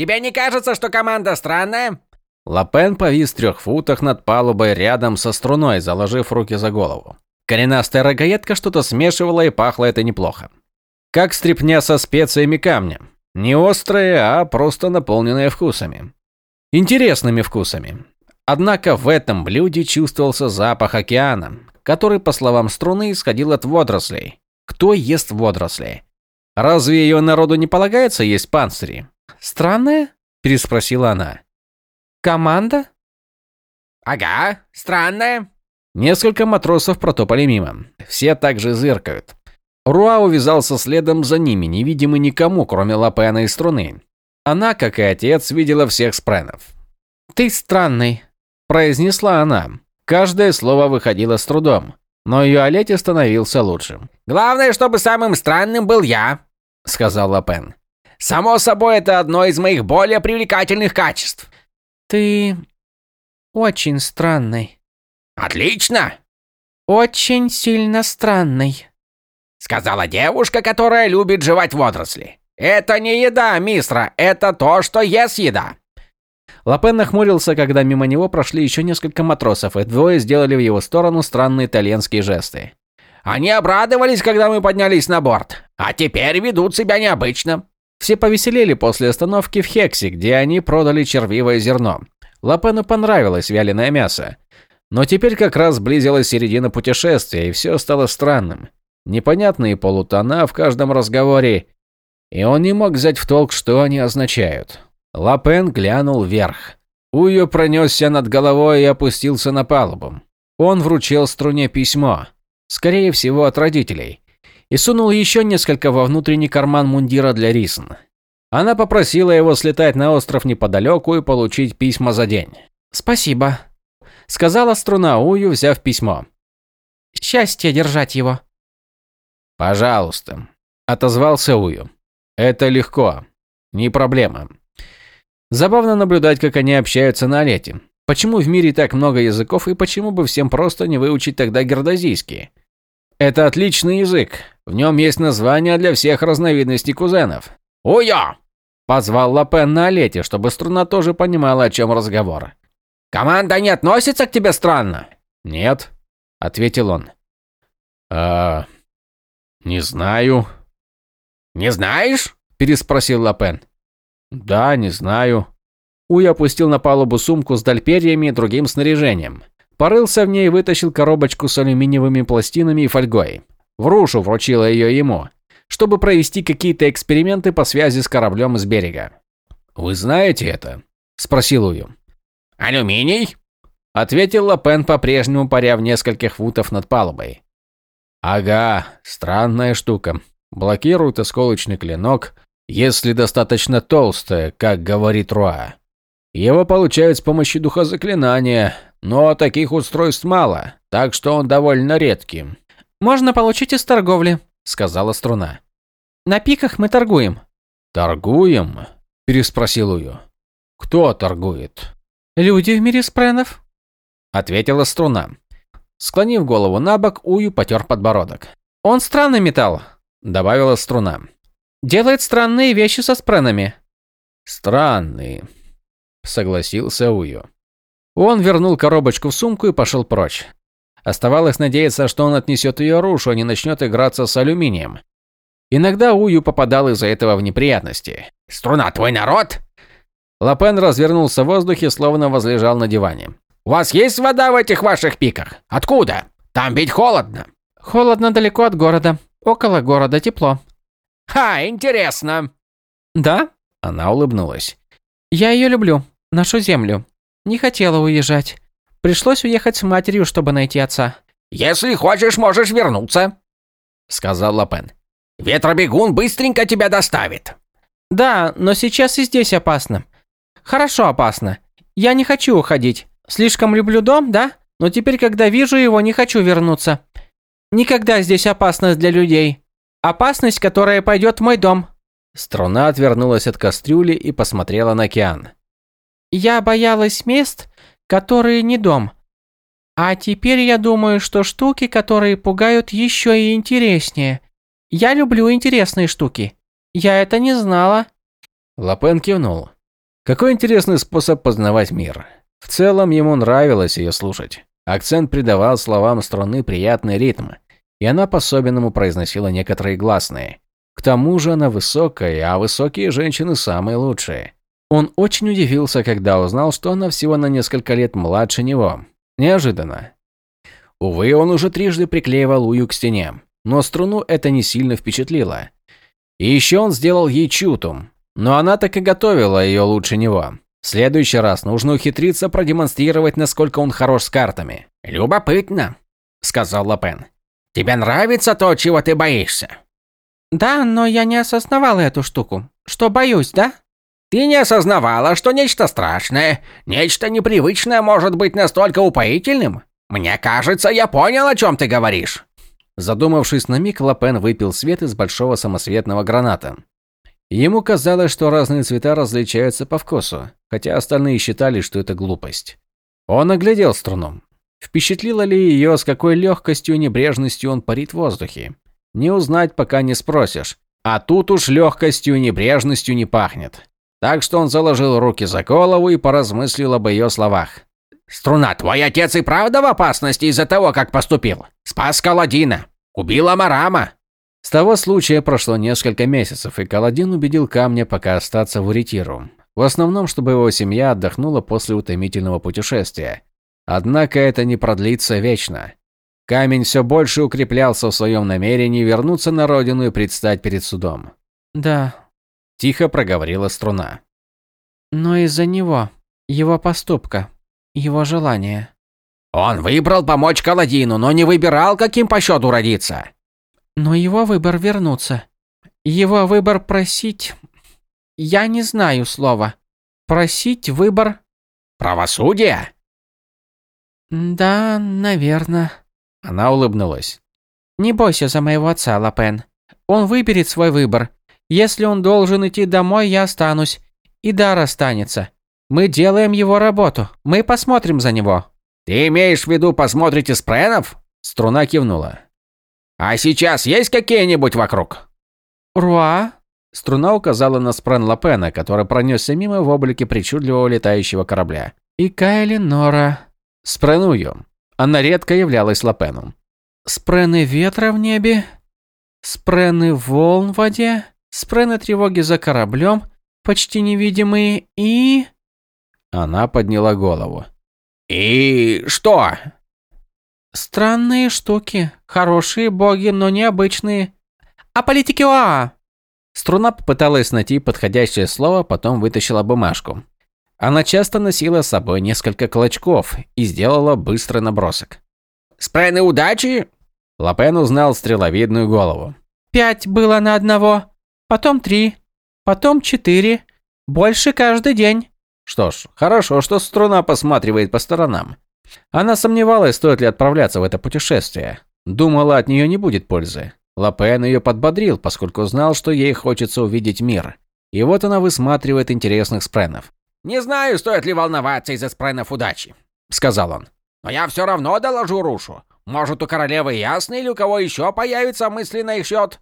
Тебе не кажется, что команда странная?» Лапен повис в трех футах над палубой рядом со струной, заложив руки за голову. Коренастая рогаедка что-то смешивала и пахло это неплохо. Как стряпня со специями камня. Не острые, а просто наполненные вкусами. Интересными вкусами. Однако в этом блюде чувствовался запах океана, который, по словам струны, исходил от водорослей. Кто ест водоросли? Разве ее народу не полагается есть панцири? Странное? переспросила она. Команда? Ага, странная. Несколько матросов протопали мимо. Все также зыркают. Руа увязался следом за ними, невидимый никому, кроме Лапена и Струны. Она, как и отец, видела всех спренов. «Ты странный», – произнесла она. Каждое слово выходило с трудом, но ее Олете становился лучше. «Главное, чтобы самым странным был я», – сказал Лапен. «Само собой, это одно из моих более привлекательных качеств». «Ты очень странный». «Отлично!» «Очень сильно странный», — сказала девушка, которая любит жевать водоросли. «Это не еда, мистра, это то, что ест еда». Лапен нахмурился, когда мимо него прошли еще несколько матросов, и двое сделали в его сторону странные итальянские жесты. «Они обрадовались, когда мы поднялись на борт, а теперь ведут себя необычно». Все повеселели после остановки в Хексе, где они продали червивое зерно. Лапену понравилось вяленое мясо. Но теперь как раз близилась середина путешествия, и все стало странным. Непонятные полутона в каждом разговоре, и он не мог взять в толк, что они означают. Лапен глянул вверх. Уйо пронесся над головой и опустился на палубу. Он вручил струне письмо, скорее всего от родителей, и сунул еще несколько во внутренний карман мундира для Рисн. Она попросила его слетать на остров неподалеку и получить письма за день. «Спасибо», – сказала струна Ую, взяв письмо. «Счастье держать его». «Пожалуйста», – отозвался Ую. «Это легко. Не проблема». Забавно наблюдать, как они общаются на Олете. Почему в мире так много языков и почему бы всем просто не выучить тогда гердозийский? Это отличный язык. В нем есть названия для всех разновидностей кузенов. «Уйо!» – позвал Лапен на Олете, чтобы струна тоже понимала, о чем разговор. «Команда не относится к тебе странно?» «Нет», – ответил он. «А... не знаю». «Не знаешь?» – переспросил Лапен. «Да, не знаю». Уй опустил на палубу сумку с дальперьями и другим снаряжением. Порылся в ней и вытащил коробочку с алюминиевыми пластинами и фольгой. Врушу вручила ее ему чтобы провести какие-то эксперименты по связи с кораблем с берега. «Вы знаете это?» – спросил Ую. «Алюминий?» – ответил Лапен, по-прежнему паря в нескольких футов над палубой. «Ага, странная штука. Блокирует осколочный клинок, если достаточно толстая, как говорит Руа. Его получают с помощью духозаклинания, но таких устройств мало, так что он довольно редкий. «Можно получить из торговли», сказала струна. На пиках мы торгуем. Торгуем? переспросил Ую. Кто торгует? Люди в мире спренов, ответила струна. Склонив голову на бок, Ую потер подбородок. Он странный металл, добавила струна. Делает странные вещи со спренами. Странные, согласился Ую. Он вернул коробочку в сумку и пошел прочь. Оставалось надеяться, что он отнесет ее рушу, а не начнет играться с алюминием. Иногда Ую попадал из-за этого в неприятности. «Струна, твой народ?» Лапен развернулся в воздухе, словно возлежал на диване. «У вас есть вода в этих ваших пиках? Откуда? Там ведь холодно». «Холодно далеко от города. Около города тепло». «Ха, интересно». «Да?» Она улыбнулась. «Я ее люблю. Нашу землю. Не хотела уезжать. Пришлось уехать с матерью, чтобы найти отца. «Если хочешь, можешь вернуться», — сказал Лапен. «Ветробегун быстренько тебя доставит». «Да, но сейчас и здесь опасно. Хорошо опасно. Я не хочу уходить. Слишком люблю дом, да? Но теперь, когда вижу его, не хочу вернуться. Никогда здесь опасность для людей. Опасность, которая пойдет в мой дом». Струна отвернулась от кастрюли и посмотрела на океан. «Я боялась мест, которые не дом. А теперь я думаю, что штуки, которые пугают, еще и интереснее. Я люблю интересные штуки. Я это не знала. Лапен кивнул. Какой интересный способ познавать мир. В целом ему нравилось ее слушать. Акцент придавал словам струны приятный ритм, и она по-особенному произносила некоторые гласные. К тому же она высокая, а высокие женщины самые лучшие. Он очень удивился, когда узнал, что она всего на несколько лет младше него. Неожиданно. Увы, он уже трижды приклеивал Ую к стене, но струну это не сильно впечатлило. И еще он сделал ей чутум, но она так и готовила ее лучше него. В следующий раз нужно ухитриться продемонстрировать, насколько он хорош с картами. «Любопытно», — сказал Лапен. «Тебе нравится то, чего ты боишься?» Да, но я не осознавала эту штуку. Что боюсь, да? Ты не осознавала, что нечто страшное, нечто непривычное может быть настолько упоительным? Мне кажется, я понял, о чем ты говоришь. Задумавшись на миг, Лапен выпил свет из большого самосветного граната. Ему казалось, что разные цвета различаются по вкусу, хотя остальные считали, что это глупость. Он оглядел струну. Впечатлило ли ее, с какой легкостью и небрежностью он парит в воздухе? Не узнать, пока не спросишь. А тут уж легкостью и небрежностью не пахнет. Так что он заложил руки за голову и поразмыслил об ее словах. «Струна, твой отец и правда в опасности из-за того, как поступил? Спас Каладина. Убил Амарама». С того случая прошло несколько месяцев, и Каладин убедил Камня пока остаться в Уритиру. В основном, чтобы его семья отдохнула после утомительного путешествия. Однако это не продлится вечно. Камень все больше укреплялся в своем намерении вернуться на родину и предстать перед судом. Да, Тихо проговорила струна. но из-за него, его поступка, его желания. Он выбрал помочь Каладину, но не выбирал, каким по счету родиться. Но его выбор вернуться. Его выбор просить... Я не знаю слова. Просить выбор... Правосудие? Да, наверное. Она улыбнулась. Не бойся за моего отца, Лапен. Он выберет свой выбор. Если он должен идти домой, я останусь. И Дар останется. Мы делаем его работу. Мы посмотрим за него. Ты имеешь в виду посмотрите спренов? Струна кивнула. А сейчас есть какие-нибудь вокруг? Руа? Струна указала на спрен Лапена, который пронесся мимо в облике причудливого летающего корабля. И Кайли Нора. Спреную. Она редко являлась Лапеном. Спрены ветра в небе. Спрены волн в воде. Спрены тревоги за кораблем. Почти невидимые. И... Она подняла голову. И что? Странные штуки. Хорошие боги, но необычные. А политики ОА? Струна попыталась найти подходящее слово, потом вытащила бумажку. Она часто носила с собой несколько клочков и сделала быстрый набросок. Спрены удачи? Лапен узнал стреловидную голову. Пять было на одного. Потом три. Потом четыре. Больше каждый день. Что ж, хорошо, что струна посматривает по сторонам. Она сомневалась, стоит ли отправляться в это путешествие. Думала, от нее не будет пользы. Лапен ее подбодрил, поскольку знал, что ей хочется увидеть мир. И вот она высматривает интересных спренов. Не знаю, стоит ли волноваться из-за спренов удачи, сказал он. Но я все равно доложу Рушу. Может, у королевы ясно или у кого еще появится мысли на их счет?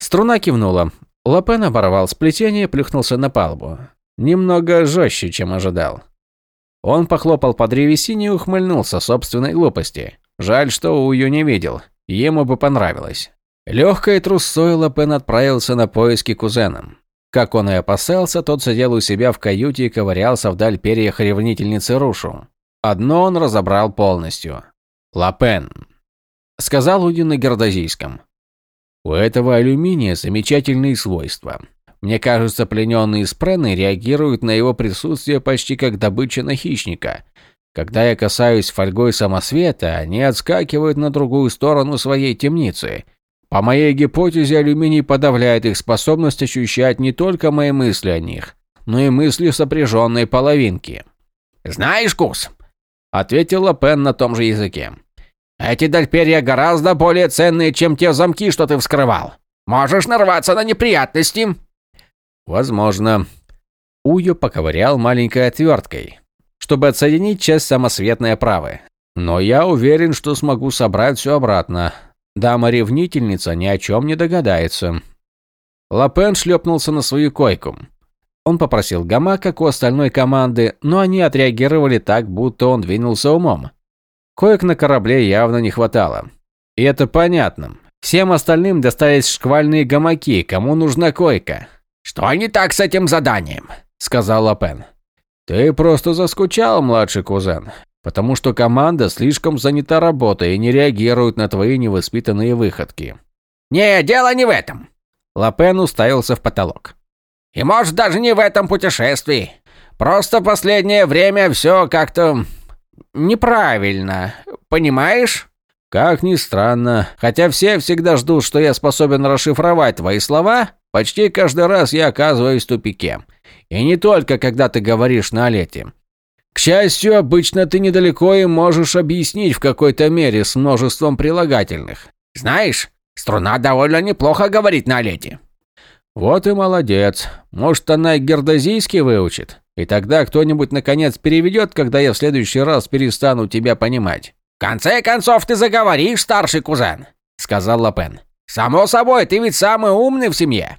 Струна кивнула. Лапен оборвал сплетение и плюхнулся на палубу. Немного жестче, чем ожидал. Он похлопал по древесине и ухмыльнулся собственной глупости. Жаль, что Ую не видел. Ему бы понравилось. Легкой трусой Лапен отправился на поиски кузеном. Как он и опасался, тот сидел у себя в каюте и ковырялся вдаль перьях ревнительницы Рушу. Одно он разобрал полностью. «Лапен», — сказал Удин на гердозийском. «У этого алюминия замечательные свойства. Мне кажется, плененные спрены реагируют на его присутствие почти как добыча на хищника. Когда я касаюсь фольгой самосвета, они отскакивают на другую сторону своей темницы. По моей гипотезе, алюминий подавляет их способность ощущать не только мои мысли о них, но и мысли сопряженной половинки. Знаешь, Кус, Ответила Пен на том же языке. Эти дальперья гораздо более ценные, чем те замки, что ты вскрывал. Можешь нарваться на неприятности. Возможно. Ую поковырял маленькой отверткой, чтобы отсоединить часть самосветной оправы. Но я уверен, что смогу собрать все обратно. Дама-ревнительница ни о чем не догадается. Лапен шлепнулся на свою койку. Он попросил гамак, как у остальной команды, но они отреагировали так, будто он двинулся умом. Коек на корабле явно не хватало. И это понятно. Всем остальным достались шквальные гамаки, кому нужна койка. «Что не так с этим заданием?» – сказал Лапен. «Ты просто заскучал, младший кузен, потому что команда слишком занята работой и не реагирует на твои невоспитанные выходки». «Не, дело не в этом». Лапен уставился в потолок. «И может даже не в этом путешествии. Просто последнее время все как-то неправильно, понимаешь?» Как ни странно, хотя все всегда ждут, что я способен расшифровать твои слова, почти каждый раз я оказываюсь в тупике. И не только, когда ты говоришь на лете. К счастью, обычно ты недалеко и можешь объяснить в какой-то мере с множеством прилагательных. Знаешь, струна довольно неплохо говорит на лете. Вот и молодец. Может, она гердозийский выучит. И тогда кто-нибудь наконец переведет, когда я в следующий раз перестану тебя понимать. «В конце концов ты заговоришь, старший кузен», — сказал Лапен. «Само собой, ты ведь самый умный в семье».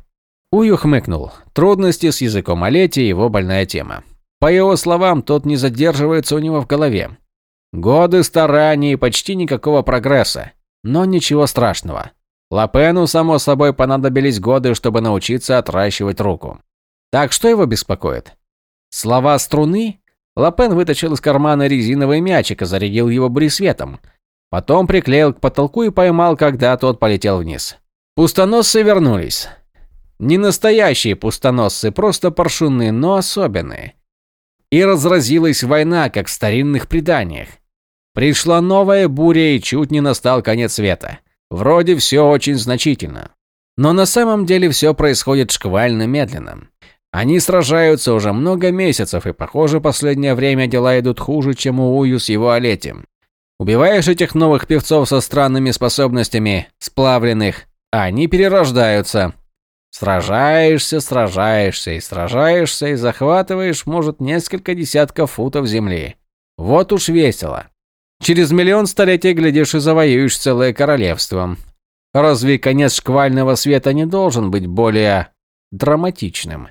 Ую хмыкнул. Трудности с языком Олети – его больная тема. По его словам, тот не задерживается у него в голове. Годы стараний и почти никакого прогресса. Но ничего страшного. Лапену, само собой, понадобились годы, чтобы научиться отращивать руку. Так что его беспокоит? Слова струны Лапен вытащил из кармана резиновый мячик и зарядил его брисветом. Потом приклеил к потолку и поймал, когда тот полетел вниз. Пустоносцы вернулись. Не настоящие пустоносцы, просто паршуны, но особенные. И разразилась война, как в старинных преданиях. Пришла новая буря и чуть не настал конец света. Вроде все очень значительно. Но на самом деле все происходит шквально медленно. Они сражаются уже много месяцев, и, похоже, последнее время дела идут хуже, чем у Ую с его Олетем. Убиваешь этих новых певцов со странными способностями, сплавленных, а они перерождаются. Сражаешься, сражаешься и сражаешься, и захватываешь, может, несколько десятков футов земли. Вот уж весело. Через миллион столетий, глядишь, и завоюешь целое королевство. Разве конец шквального света не должен быть более драматичным?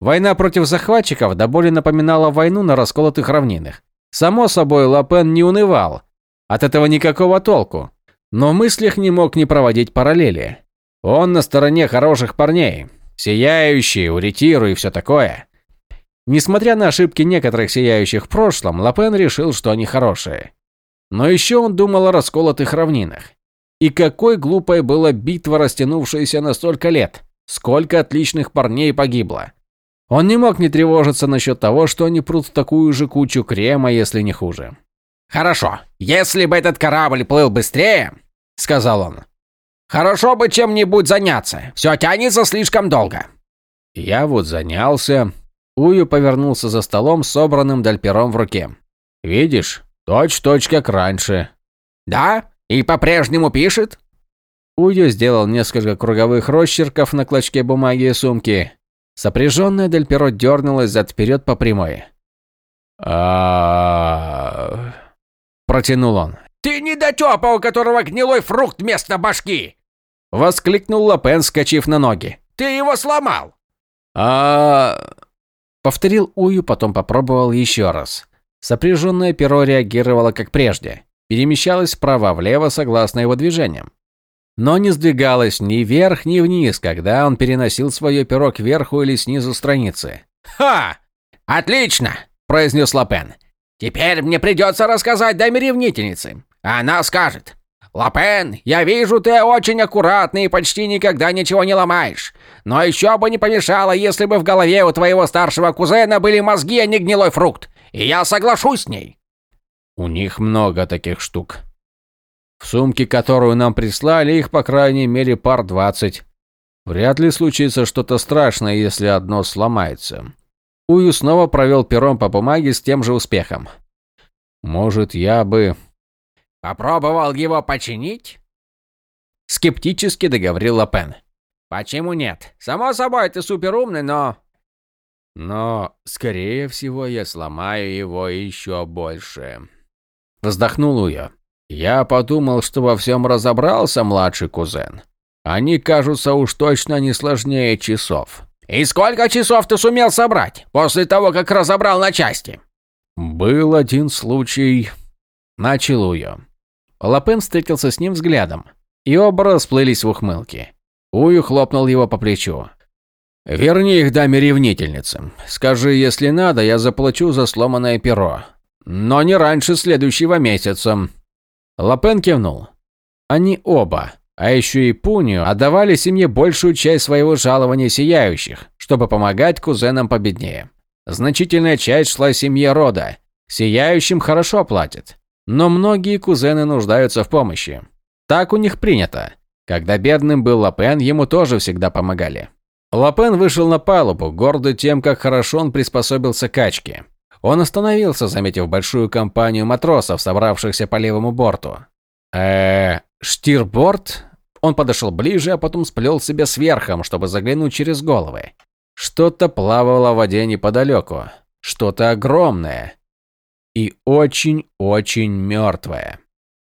Война против захватчиков до боли напоминала войну на расколотых равнинах. Само собой, Лапен не унывал. От этого никакого толку. Но в мыслях не мог не проводить параллели. Он на стороне хороших парней. Сияющий, уритиру и все такое. Несмотря на ошибки некоторых сияющих в прошлом, Лапен решил, что они хорошие. Но еще он думал о расколотых равнинах. И какой глупой была битва, растянувшаяся на столько лет. Сколько отличных парней погибло. Он не мог не тревожиться насчет того, что они прут в такую же кучу крема, если не хуже. «Хорошо, если бы этот корабль плыл быстрее», — сказал он. «Хорошо бы чем-нибудь заняться. Все тянется слишком долго». Я вот занялся. Ую повернулся за столом, собранным дальпером в руке. «Видишь, точь-точь как раньше». «Да? И по-прежнему пишет?» Ую сделал несколько круговых росчерков на клочке бумаги и сумки. Сопряженная Дель Перо дернулась зад вперед по прямой. а протянул он. «Ты недотёпа, у которого гнилой фрукт вместо башки!» Воскликнул Лапен, скачив на ноги. «Ты его сломал!» а Повторил Ую, потом попробовал еще раз. Сопряженное перо реагировало как прежде. Перемещалось вправо-влево согласно его движениям но не сдвигалась ни вверх, ни вниз, когда он переносил свое перо кверху или снизу страницы. «Ха! Отлично!» – произнес Лапен. «Теперь мне придется рассказать даме ревнительнице. Она скажет. «Лапен, я вижу, ты очень аккуратный и почти никогда ничего не ломаешь. Но еще бы не помешало, если бы в голове у твоего старшего кузена были мозги, а не гнилой фрукт. И я соглашусь с ней». «У них много таких штук», в сумке, которую нам прислали, их по крайней мере пар двадцать. Вряд ли случится что-то страшное, если одно сломается. Ую снова провел пером по бумаге с тем же успехом. Может, я бы... Попробовал его починить? Скептически договорил Лапен. Почему нет? Само собой, ты суперумный, но... Но, скорее всего, я сломаю его еще больше. Вздохнул Уя. Я подумал, что во всем разобрался младший кузен. Они кажутся уж точно не сложнее часов. И сколько часов ты сумел собрать после того, как разобрал на части? Был один случай. Начал Ую. Лапен встретился с ним взглядом, и оба расплылись в ухмылке. Ую хлопнул его по плечу. «Верни их даме-ревнительнице. Скажи, если надо, я заплачу за сломанное перо. Но не раньше следующего месяца». Лапен кивнул. Они оба, а еще и Пунию, отдавали семье большую часть своего жалования сияющих, чтобы помогать кузенам победнее. Значительная часть шла семье рода. Сияющим хорошо платят. Но многие кузены нуждаются в помощи. Так у них принято. Когда бедным был Лапен, ему тоже всегда помогали. Лапен вышел на палубу, гордый тем, как хорошо он приспособился к качке. Он остановился, заметив большую компанию матросов, собравшихся по левому борту. э штирборд? Он подошел ближе, а потом сплел себя сверхом, чтобы заглянуть через головы. Что-то плавало в воде неподалеку. Что-то огромное. И очень-очень мертвое.